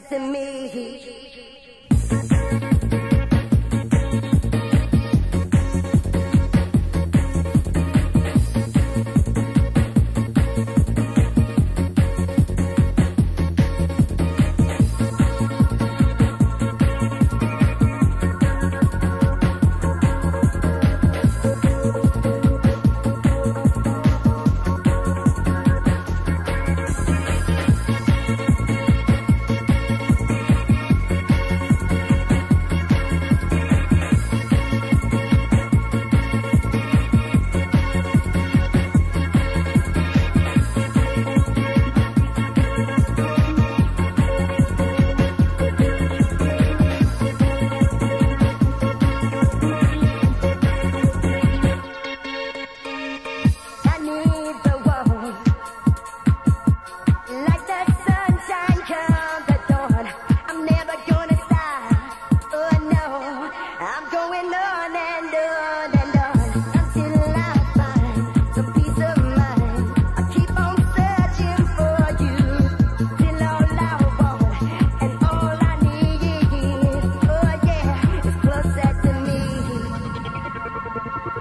said to me,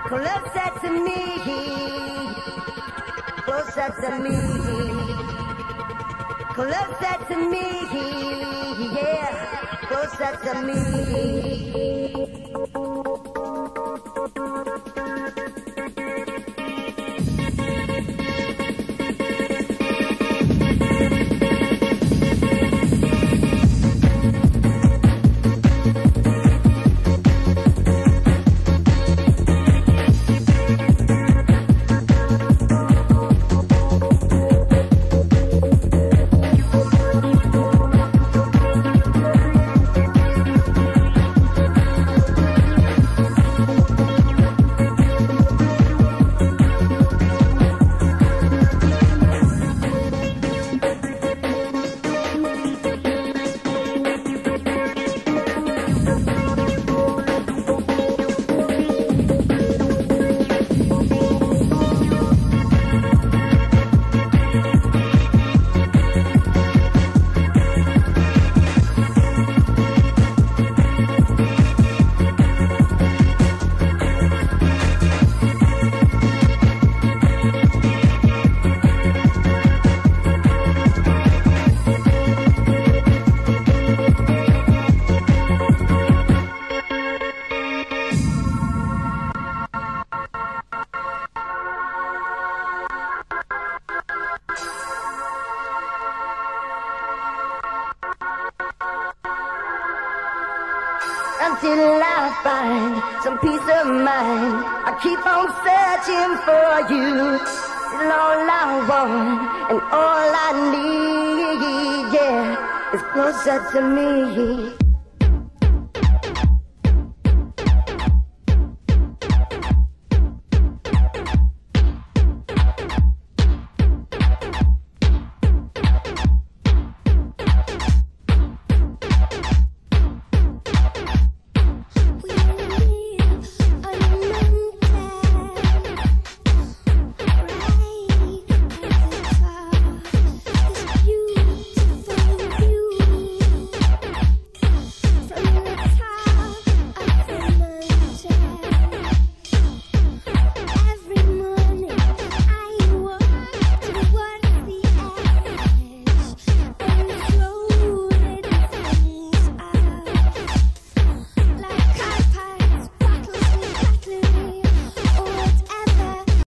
Closer to me. Closer to me. Closer to me. Yeah. Closer to me. for you. And all I want and all I need, yeah, is closer to me.